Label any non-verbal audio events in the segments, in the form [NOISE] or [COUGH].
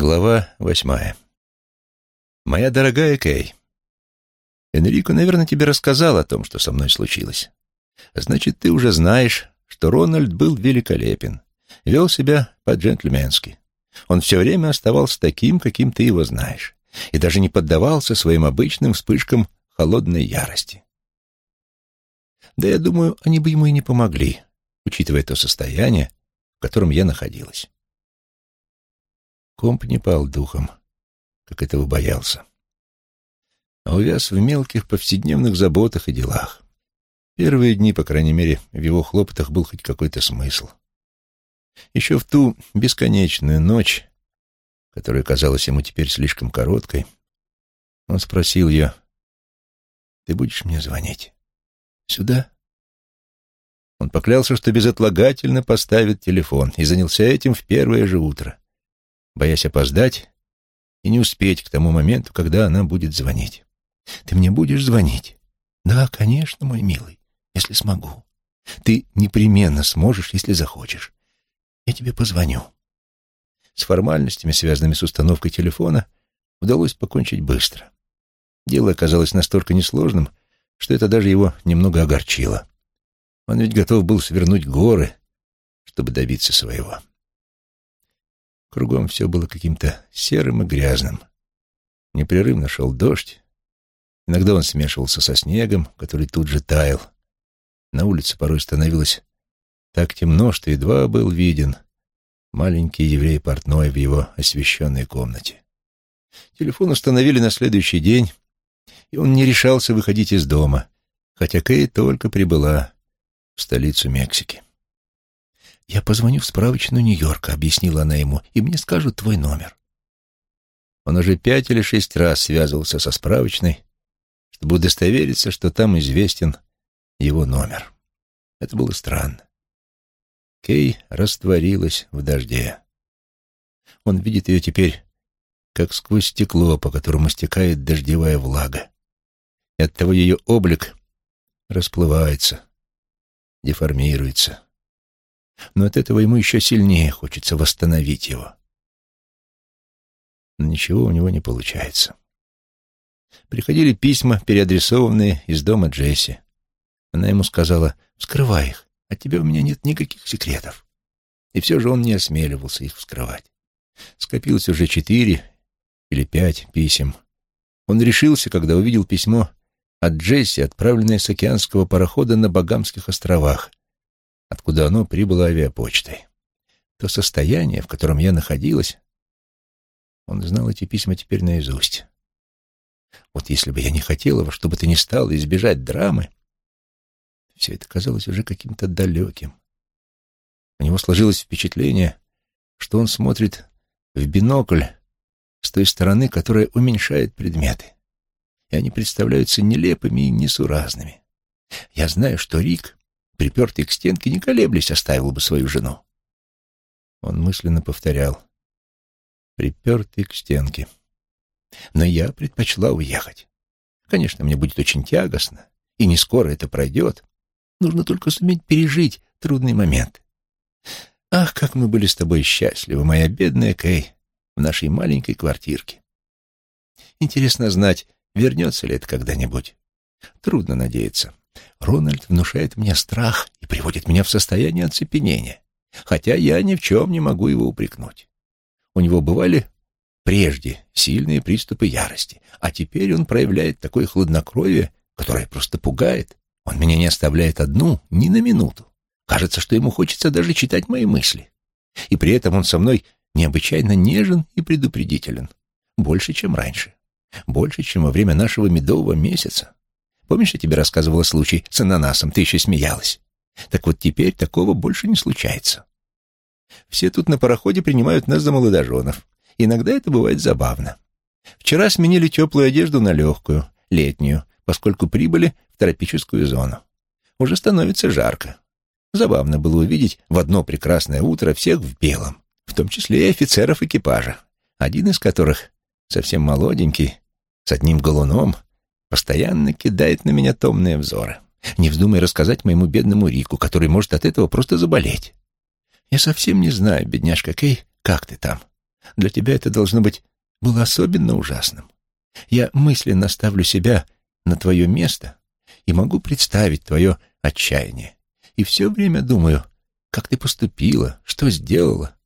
Глава восьмая. Моя дорогая Кей, Энрико, наверное, тебе рассказал о том, что со мной случилось. Значит, ты уже знаешь, что Рональд был великолепен, вел себя по-джентльменски. Он все время оставался таким, каким ты его знаешь, и даже не поддавался своим обычным вспышкам холодной ярости. Да я думаю, они бы ему и не помогли, учитывая то состояние, в котором я находилась. Комп не пал духом, как этого боялся. А увяз в мелких повседневных заботах и делах. Первые дни, по крайней мере, в его хлопотах был хоть какой-то смысл. Еще в ту бесконечную ночь, которая казалась ему теперь слишком короткой, он спросил ее, «Ты будешь мне звонить? Сюда?» Он поклялся, что безотлагательно поставит телефон, и занялся этим в первое же утро боясь опоздать и не успеть к тому моменту, когда она будет звонить. «Ты мне будешь звонить?» «Да, конечно, мой милый, если смогу. Ты непременно сможешь, если захочешь. Я тебе позвоню». С формальностями, связанными с установкой телефона, удалось покончить быстро. Дело оказалось настолько несложным, что это даже его немного огорчило. Он ведь готов был свернуть горы, чтобы добиться своего. Кругом все было каким-то серым и грязным. Непрерывно шел дождь. Иногда он смешивался со снегом, который тут же таял. На улице порой становилось так темно, что едва был виден маленький еврей портной в его освещенной комнате. Телефон установили на следующий день, и он не решался выходить из дома, хотя Кэй только прибыла в столицу Мексики. «Я позвоню в справочную Нью-Йорка», — объяснила она ему, — «и мне скажут твой номер». Он уже пять или шесть раз связывался со справочной, чтобы удостовериться, что там известен его номер. Это было странно. Кей растворилась в дожде. Он видит ее теперь как сквозь стекло, по которому стекает дождевая влага. И оттого ее облик расплывается, деформируется но от этого ему еще сильнее хочется восстановить его. Но ничего у него не получается. Приходили письма, переадресованные из дома Джесси. Она ему сказала, «Вскрывай их, от тебя у меня нет никаких секретов». И все же он не осмеливался их вскрывать. Скопилось уже четыре или пять писем. Он решился, когда увидел письмо от Джесси, отправленное с океанского парохода на Багамских островах, откуда оно прибыло авиапочтой. То состояние, в котором я находилась, он знал эти письма теперь наизусть. Вот если бы я не хотела во что бы то ни стало избежать драмы, все это казалось уже каким-то далеким. У него сложилось впечатление, что он смотрит в бинокль с той стороны, которая уменьшает предметы, и они представляются нелепыми и несуразными. Я знаю, что Рик припертый к стенке, не колеблясь, оставил бы свою жену. Он мысленно повторял. Припертый к стенке. Но я предпочла уехать. Конечно, мне будет очень тягостно, и не скоро это пройдет. Нужно только суметь пережить трудный момент. Ах, как мы были с тобой счастливы, моя бедная Кей, в нашей маленькой квартирке. Интересно знать, вернется ли это когда-нибудь. Трудно надеяться. Рональд внушает мне страх и приводит меня в состояние оцепенения, хотя я ни в чем не могу его упрекнуть. У него бывали прежде сильные приступы ярости, а теперь он проявляет такое хладнокровие, которое просто пугает. Он меня не оставляет одну ни на минуту. Кажется, что ему хочется даже читать мои мысли. И при этом он со мной необычайно нежен и предупредителен. Больше, чем раньше. Больше, чем во время нашего медового месяца. Помнишь, я тебе рассказывала случай с ананасом, ты еще смеялась? Так вот теперь такого больше не случается. Все тут на пароходе принимают нас за молодоженов. Иногда это бывает забавно. Вчера сменили теплую одежду на легкую, летнюю, поскольку прибыли в тропическую зону. Уже становится жарко. Забавно было увидеть в одно прекрасное утро всех в белом, в том числе и офицеров экипажа, один из которых, совсем молоденький, с одним галуном, постоянно кидает на меня томные взоры. Не вздумай рассказать моему бедному Рику, который может от этого просто заболеть. Я совсем не знаю, бедняжка Кей, как ты там. Для тебя это должно быть было особенно ужасным. Я мысленно ставлю себя на твое место и могу представить твое отчаяние. И все время думаю, как ты поступила, что сделала.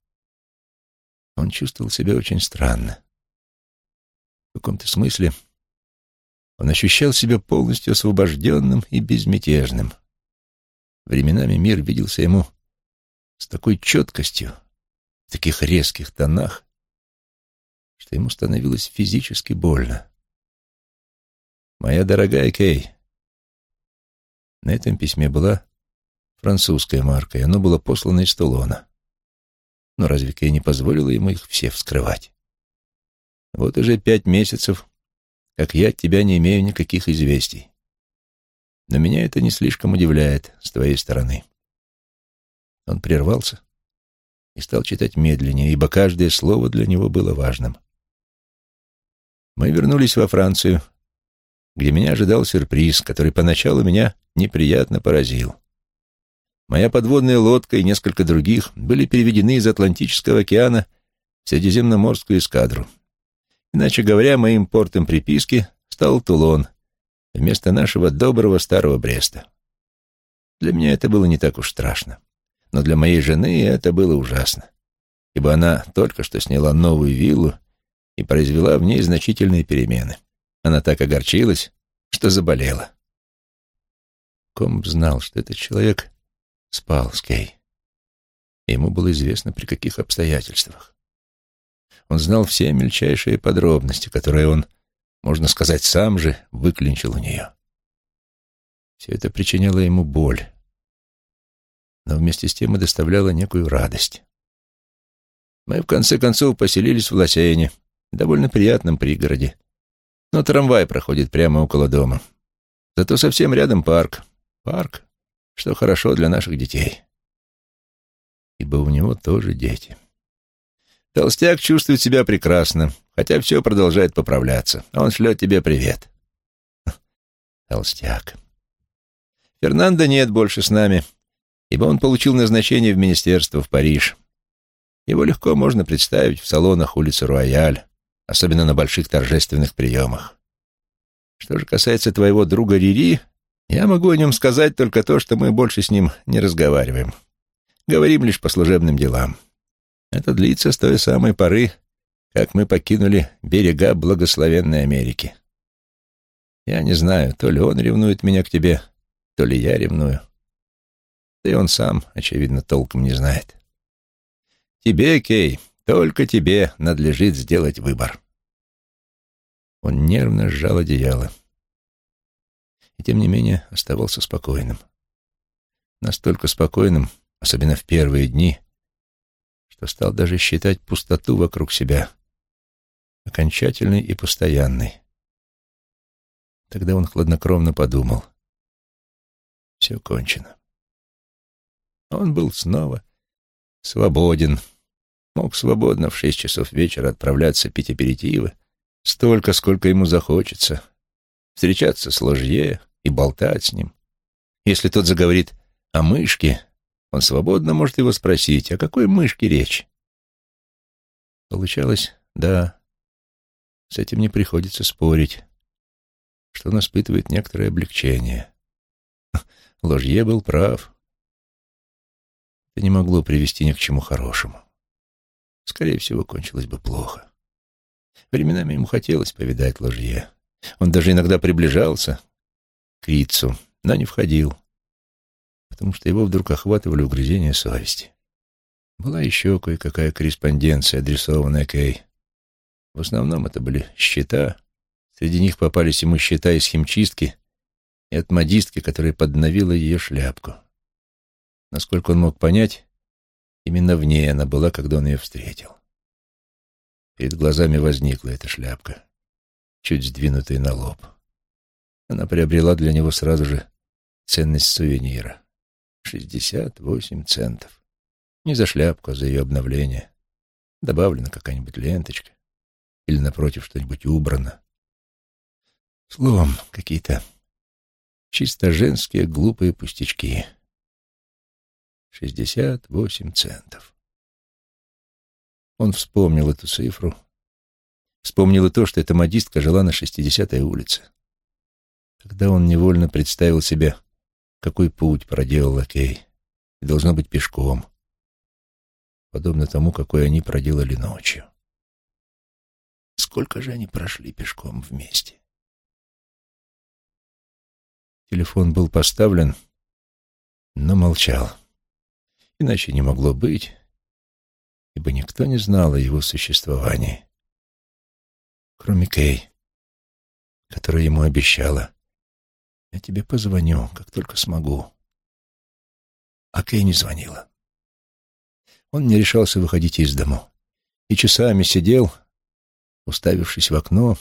Он чувствовал себя очень странно. В каком-то смысле он ощущал себя полностью освобожденным и безмятежным. Временами мир виделся ему с такой четкостью, в таких резких тонах, что ему становилось физически больно. «Моя дорогая Кей», на этом письме была французская марка, и оно было послано из Тулона. Но разве Кей не позволила ему их все вскрывать? Вот уже пять месяцев, как я от тебя не имею никаких известий. Но меня это не слишком удивляет с твоей стороны. Он прервался и стал читать медленнее, ибо каждое слово для него было важным. Мы вернулись во Францию, где меня ожидал сюрприз, который поначалу меня неприятно поразил. Моя подводная лодка и несколько других были переведены из Атлантического океана в Средиземноморскую эскадру. Иначе говоря, моим портом приписки стал Тулон вместо нашего доброго старого Бреста. Для меня это было не так уж страшно, но для моей жены это было ужасно, ибо она только что сняла новую виллу и произвела в ней значительные перемены. Она так огорчилась, что заболела. Комб знал, что этот человек спал с Кей. ему было известно, при каких обстоятельствах. Он знал все мельчайшие подробности, которые он, можно сказать, сам же выклинчил у нее. Все это причиняло ему боль, но вместе с тем и доставляло некую радость. Мы, в конце концов, поселились в Лосейне, довольно приятном пригороде. Но трамвай проходит прямо около дома. Зато совсем рядом парк. Парк, что хорошо для наших детей. Ибо у него тоже дети. Толстяк чувствует себя прекрасно, хотя все продолжает поправляться. Он шлет тебе привет. [LAUGHS] Толстяк. Фернандо нет больше с нами, ибо он получил назначение в министерство в Париж. Его легко можно представить в салонах улицы Руаяль, особенно на больших торжественных приемах. Что же касается твоего друга Рири, я могу о нем сказать только то, что мы больше с ним не разговариваем. Говорим лишь по служебным делам. Это длится с той самой поры, как мы покинули берега благословенной Америки. Я не знаю, то ли он ревнует меня к тебе, то ли я ревную. Да и он сам, очевидно, толком не знает. Тебе, Кей, только тебе надлежит сделать выбор. Он нервно сжал одеяло. И тем не менее оставался спокойным. Настолько спокойным, особенно в первые дни, что стал даже считать пустоту вокруг себя окончательной и постоянной. Тогда он хладнокровно подумал. Все кончено. Он был снова свободен, мог свободно в шесть часов вечера отправляться пить аперитивы, столько, сколько ему захочется, встречаться с ложье и болтать с ним. Если тот заговорит о мышке, он свободно может его спросить, о какой мышке речь. Получалось, да, с этим не приходится спорить, что он испытывает некоторое облегчение. [LAUGHS] Ложье был прав. Это не могло привести ни к чему хорошему. Скорее всего, кончилось бы плохо. Временами ему хотелось повидать Ложье. Он даже иногда приближался к Рицу, но не входил потому что его вдруг охватывали угрызения совести. Была еще кое-какая корреспонденция, адресованная Кей. В основном это были счета. Среди них попались ему счета из химчистки и от модистки, которая подновила ее шляпку. Насколько он мог понять, именно в ней она была, когда он ее встретил. Перед глазами возникла эта шляпка, чуть сдвинутая на лоб. Она приобрела для него сразу же ценность сувенира. Шестьдесят восемь центов. Не за шляпку, а за ее обновление. Добавлена какая-нибудь ленточка. Или, напротив, что-нибудь убрано. Словом, какие-то чисто женские глупые пустячки. Шестьдесят восемь центов. Он вспомнил эту цифру, вспомнил и то, что эта модистка жила на 60-й улице. Тогда он невольно представил себе, какой путь проделала Кей, и должно быть пешком, подобно тому, какой они проделали ночью. Сколько же они прошли пешком вместе? Телефон был поставлен, но молчал. Иначе не могло быть, ибо никто не знал о его существовании, кроме Кей, которая ему обещала «Я тебе позвоню, как только смогу». А Кей не звонила. Он не решался выходить из дому и часами сидел, уставившись в окно,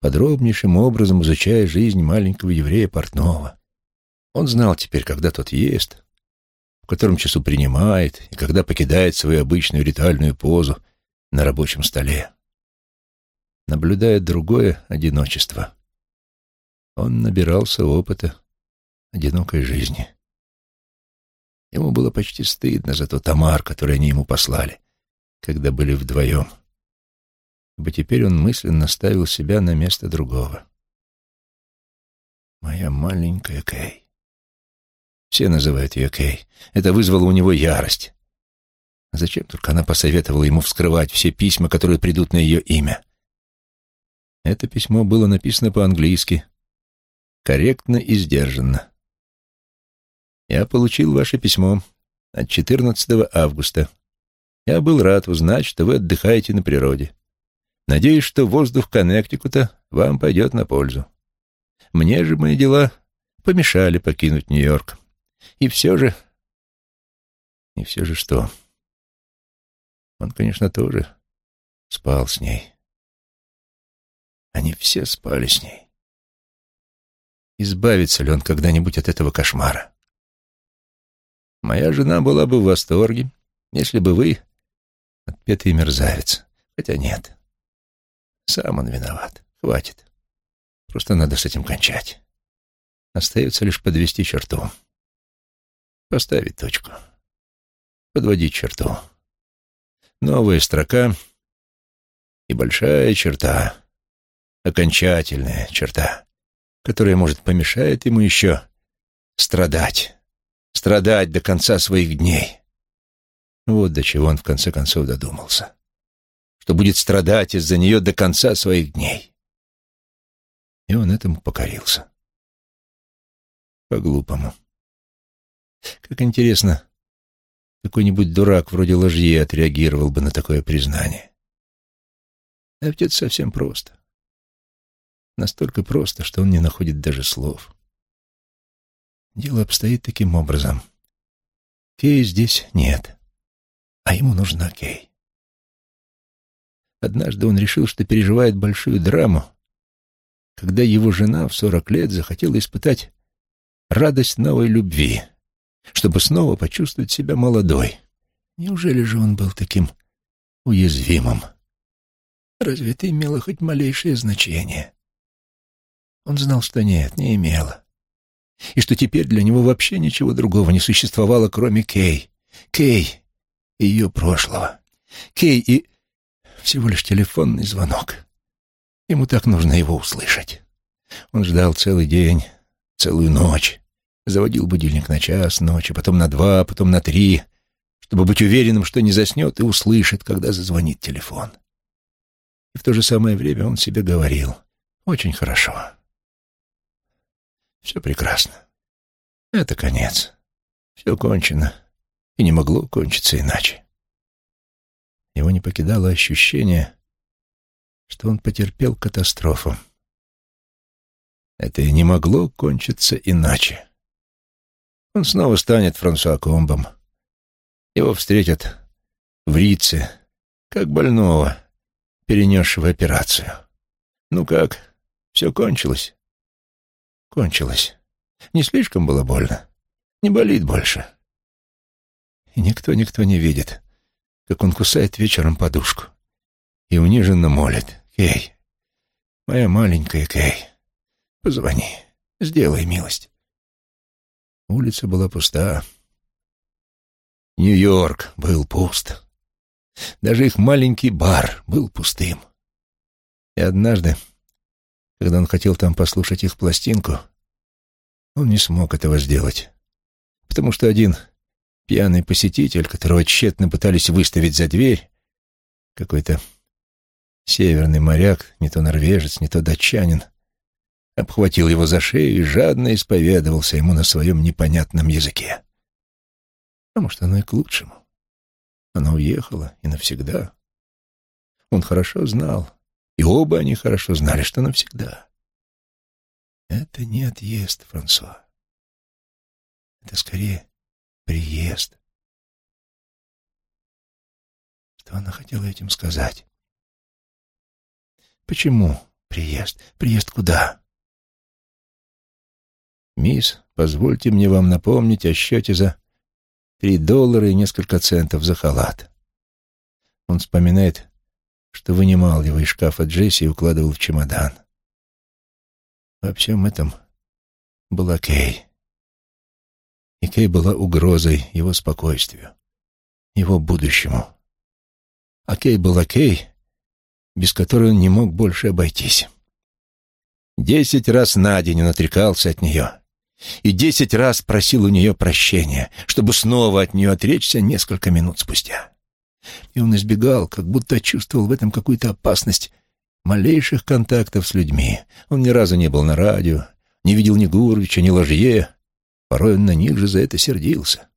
подробнейшим образом изучая жизнь маленького еврея портного. Он знал теперь, когда тот ест, в котором часу принимает и когда покидает свою обычную ритуальную позу на рабочем столе. Наблюдая другое одиночество, он набирался опыта одинокой жизни. Ему было почти стыдно за тот Тамар, который они ему послали, когда были вдвоем. Ибо теперь он мысленно ставил себя на место другого. «Моя маленькая Кей». Все называют ее Кей. Это вызвало у него ярость. А зачем только она посоветовала ему вскрывать все письма, которые придут на ее имя? Это письмо было написано по-английски, корректно и сдержанно. Я получил ваше письмо от 14 августа. Я был рад узнать, что вы отдыхаете на природе. Надеюсь, что воздух Коннектикута вам пойдет на пользу. Мне же мои дела помешали покинуть Нью-Йорк. И все же... И все же что? Он, конечно, тоже спал с ней. Они все спали с ней. Избавится ли он когда-нибудь от этого кошмара? Моя жена была бы в восторге, если бы вы отпетый мерзавец. Хотя нет. Сам он виноват. Хватит. Просто надо с этим кончать. Остается лишь подвести черту. Поставить точку. Подводить черту. Новая строка и большая черта. Окончательная черта, которая, может, помешает ему еще страдать страдать до конца своих дней. Вот до чего он в конце концов додумался. Что будет страдать из-за нее до конца своих дней. И он этому покорился. По-глупому. Как интересно, какой-нибудь дурак вроде ложьи отреагировал бы на такое признание. А ведь это совсем просто. Настолько просто, что он не находит даже слов. Дело обстоит таким образом. Кей здесь нет, а ему нужна Кей. Однажды он решил, что переживает большую драму, когда его жена в сорок лет захотела испытать радость новой любви, чтобы снова почувствовать себя молодой. Неужели же он был таким уязвимым? Разве это имело хоть малейшее значение? Он знал, что нет, не имело и что теперь для него вообще ничего другого не существовало, кроме Кей. Кей и ее прошлого. Кей и всего лишь телефонный звонок. Ему так нужно его услышать. Он ждал целый день, целую ночь. Заводил будильник на час ночи, потом на два, потом на три, чтобы быть уверенным, что не заснет и услышит, когда зазвонит телефон. И в то же самое время он себе говорил «Очень хорошо». Все прекрасно. Это конец. Все кончено. И не могло кончиться иначе. Его не покидало ощущение, что он потерпел катастрофу. Это и не могло кончиться иначе. Он снова станет Франсуа Комбом. Его встретят в Рице, как больного, перенесшего операцию. Ну как, все кончилось? Кончилось. Не слишком было больно. Не болит больше. И никто-никто не видит, как он кусает вечером подушку и униженно молит. «Кей, моя маленькая Кей, позвони, сделай милость». Улица была пуста. Нью-Йорк был пуст. Даже их маленький бар был пустым. И однажды, когда он хотел там послушать их пластинку, он не смог этого сделать, потому что один пьяный посетитель, которого тщетно пытались выставить за дверь, какой-то северный моряк, не то норвежец, не то датчанин, обхватил его за шею и жадно исповедовался ему на своем непонятном языке. А может, оно и к лучшему. Она уехала и навсегда. Он хорошо знал, и оба они хорошо знали, что навсегда. Это не отъезд, Франсуа. Это скорее приезд. Что она хотела этим сказать? Почему приезд? Приезд куда? Мисс, позвольте мне вам напомнить о счете за три доллара и несколько центов за халат. Он вспоминает, что вынимал его из шкафа Джесси и укладывал в чемодан. Во всем этом была Кей. И Кей была угрозой его спокойствию, его будущему. А Кей была Кей, без которой он не мог больше обойтись. Десять раз на день он отрекался от нее и десять раз просил у нее прощения, чтобы снова от нее отречься несколько минут спустя. И он избегал, как будто чувствовал в этом какую-то опасность малейших контактов с людьми. Он ни разу не был на радио, не видел ни Гурвича, ни Ложье. Порой он на них же за это сердился.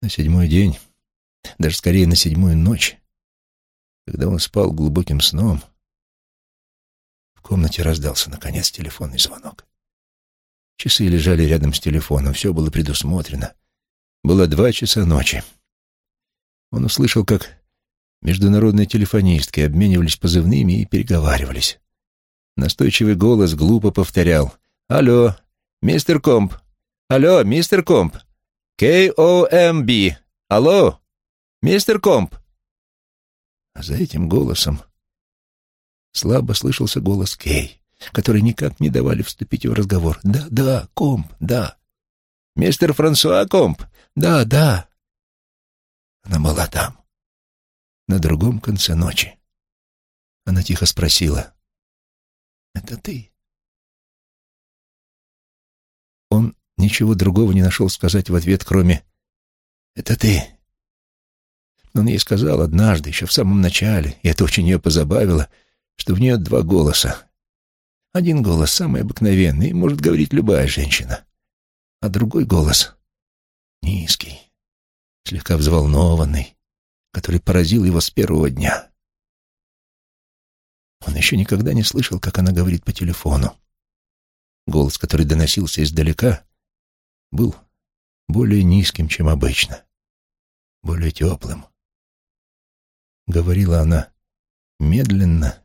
На седьмой день, даже скорее на седьмую ночь, когда он спал глубоким сном, в комнате раздался, наконец, телефонный звонок. Часы лежали рядом с телефоном, все было предусмотрено. Было два часа ночи. Он услышал, как международные телефонистки обменивались позывными и переговаривались. Настойчивый голос глупо повторял «Алло, мистер Комп! Алло, мистер Комп! К-О-М-Б! Алло, мистер Комп!» А за этим голосом слабо слышался голос Кей, который никак не давали вступить в разговор. «Да, да, Комп, да!» «Мистер Франсуа Комп?» «Да, да!» Она была там на другом конце ночи. Она тихо спросила. «Это ты?» Он ничего другого не нашел сказать в ответ, кроме «Это ты». Он ей сказал однажды, еще в самом начале, и это очень ее позабавило, что в нее два голоса. Один голос самый обыкновенный, может говорить любая женщина, а другой голос низкий, слегка взволнованный, который поразил его с первого дня. Он еще никогда не слышал, как она говорит по телефону. Голос, который доносился издалека, был более низким, чем обычно, более теплым. Говорила она медленно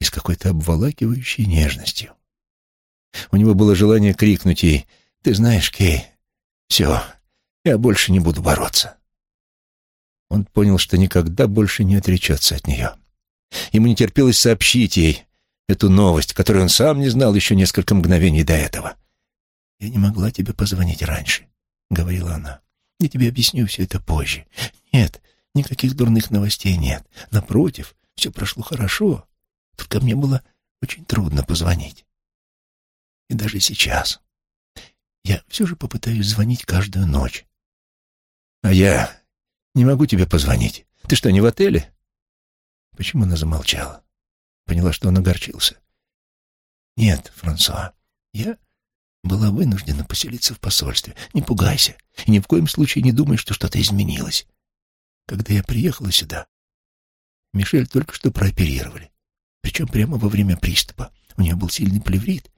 и с какой-то обволакивающей нежностью. У него было желание крикнуть ей «Ты знаешь, Кей, все, я больше не буду бороться». Он понял, что никогда больше не отречется от нее. Ему не терпелось сообщить ей эту новость, которую он сам не знал еще несколько мгновений до этого. «Я не могла тебе позвонить раньше», — говорила она. «Я тебе объясню все это позже. Нет, никаких дурных новостей нет. Напротив, все прошло хорошо. Только мне было очень трудно позвонить. И даже сейчас. Я все же попытаюсь звонить каждую ночь. А я не могу тебе позвонить. Ты что, не в отеле?» Почему она замолчала? Поняла, что он огорчился. «Нет, Франсуа, я была вынуждена поселиться в посольстве. Не пугайся и ни в коем случае не думай, что что-то изменилось. Когда я приехала сюда, Мишель только что прооперировали, причем прямо во время приступа. У нее был сильный плеврит,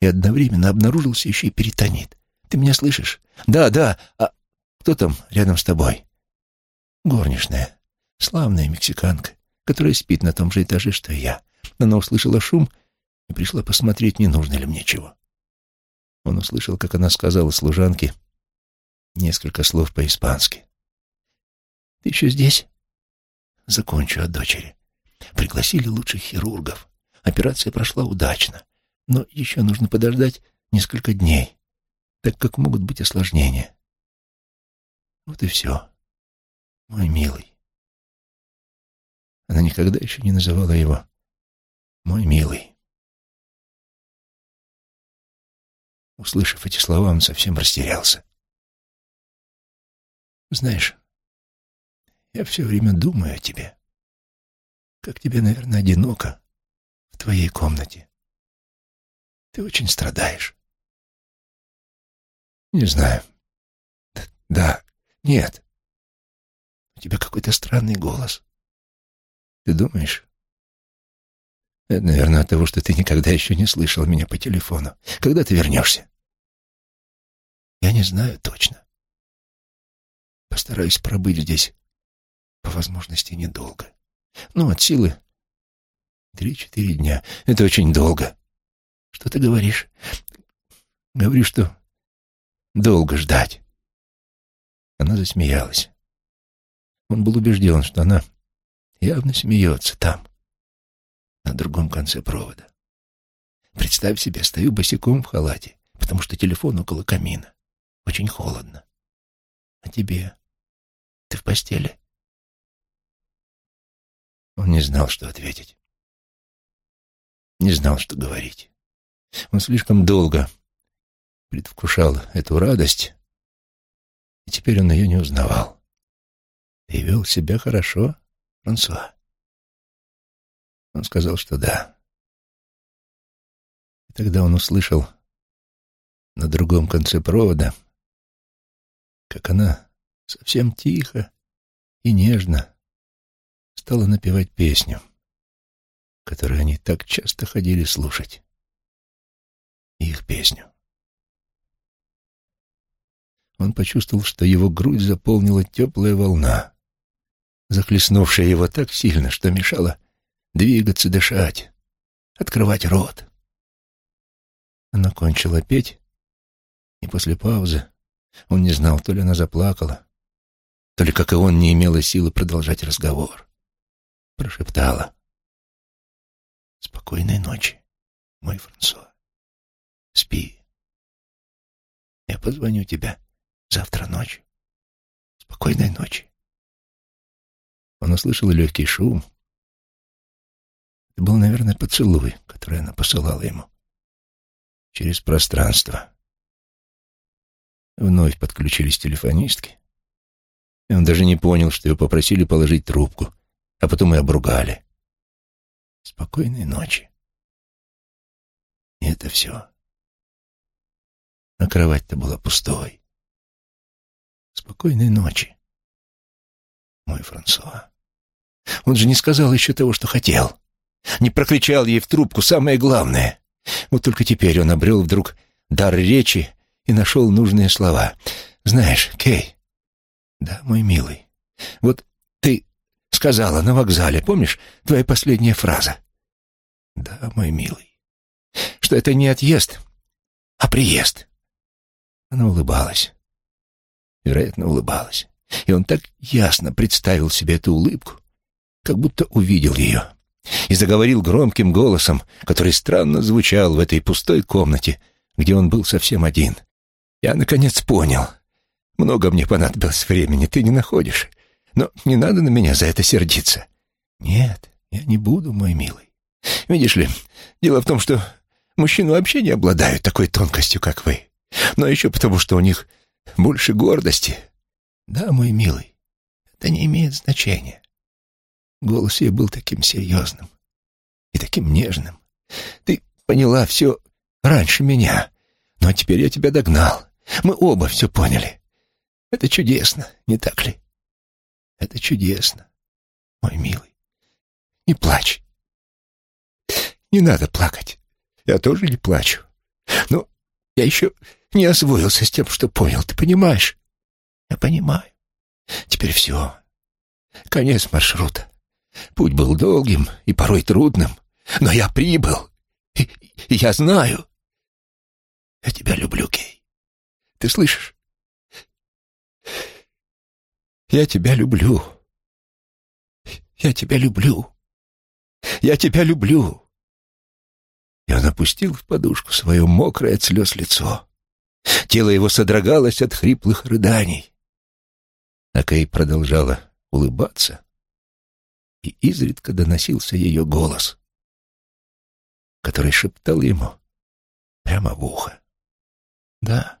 и одновременно обнаружился еще и перитонит. Ты меня слышишь? Да, да. А кто там рядом с тобой? Горничная, славная мексиканка, которая спит на том же этаже, что и я. Она услышала шум и пришла посмотреть, не нужно ли мне чего. Он услышал, как она сказала служанке несколько слов по-испански. «Ты еще здесь?» «Закончу от дочери. Пригласили лучших хирургов. Операция прошла удачно, но еще нужно подождать несколько дней, так как могут быть осложнения. Вот и все. Мой милый. Она никогда еще не называла его «мой милый». Услышав эти слова, он совсем растерялся. «Знаешь, я все время думаю о тебе. Как тебе, наверное, одиноко в твоей комнате. Ты очень страдаешь». «Не знаю. Да, нет. У тебя какой-то странный голос. Ты думаешь?» Это, наверное, от того, что ты никогда еще не слышал меня по телефону. Когда ты вернешься? Я не знаю точно. Постараюсь пробыть здесь по возможности недолго. Ну, от силы три-четыре дня. Это очень долго. Что ты говоришь? Говори, что долго ждать. Она засмеялась. Он был убежден, что она явно смеется там, на другом конце провода. Представь себе, стою босиком в халате, потому что телефон около камина. Очень холодно. А тебе? Ты в постели? Он не знал, что ответить. Не знал, что говорить. Он слишком долго предвкушал эту радость, и теперь он ее не узнавал. Ты вел себя хорошо, Франсуа? Он сказал, что да. И тогда он услышал на другом конце провода, как она совсем тихо и нежно стала напевать песню, которую они так часто ходили слушать. Их песню. Он почувствовал, что его грудь заполнила теплая волна, захлестнувшая его так сильно, что мешала двигаться, дышать, открывать рот. Она кончила петь, и после паузы он не знал, то ли она заплакала, то ли, как и он, не имела силы продолжать разговор. Прошептала. «Спокойной ночи, мой Франсуа. Спи. Я позвоню тебе завтра ночью. Спокойной ночи». Он услышал легкий шум, это был, наверное, поцелуй, который она посылала ему. Через пространство. Вновь подключились телефонистки. И он даже не понял, что его попросили положить трубку, а потом и обругали. Спокойной ночи. И это все. А кровать-то была пустой. Спокойной ночи, мой Франсуа. Он же не сказал еще того, что хотел не прокричал ей в трубку самое главное. Вот только теперь он обрел вдруг дар речи и нашел нужные слова. «Знаешь, Кей...» «Да, мой милый, вот ты сказала на вокзале, помнишь, твоя последняя фраза?» «Да, мой милый, что это не отъезд, а приезд». Она улыбалась. Вероятно, улыбалась. И он так ясно представил себе эту улыбку, как будто увидел ее и заговорил громким голосом, который странно звучал в этой пустой комнате, где он был совсем один. «Я, наконец, понял. Много мне понадобилось времени, ты не находишь. Но не надо на меня за это сердиться». «Нет, я не буду, мой милый. Видишь ли, дело в том, что мужчины вообще не обладают такой тонкостью, как вы. Но еще потому, что у них больше гордости. Да, мой милый, это не имеет значения. Голос ее был таким серьезным и таким нежным. Ты поняла все раньше меня, но теперь я тебя догнал. Мы оба все поняли. Это чудесно, не так ли? Это чудесно, мой милый. Не плачь. Не надо плакать. Я тоже не плачу. Но я еще не освоился с тем, что понял. Ты понимаешь? Я понимаю. Теперь все. Конец маршрута. Путь был долгим и порой трудным, но я прибыл, и, я знаю. Я тебя люблю, Кей. Ты слышишь? Я тебя люблю. Я тебя люблю. Я тебя люблю. Он опустил в подушку свое мокрое от слез лицо. Тело его содрогалось от хриплых рыданий. А Кей продолжала улыбаться, и изредка доносился ее голос, который шептал ему прямо в ухо. «Да,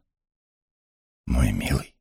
мой милый».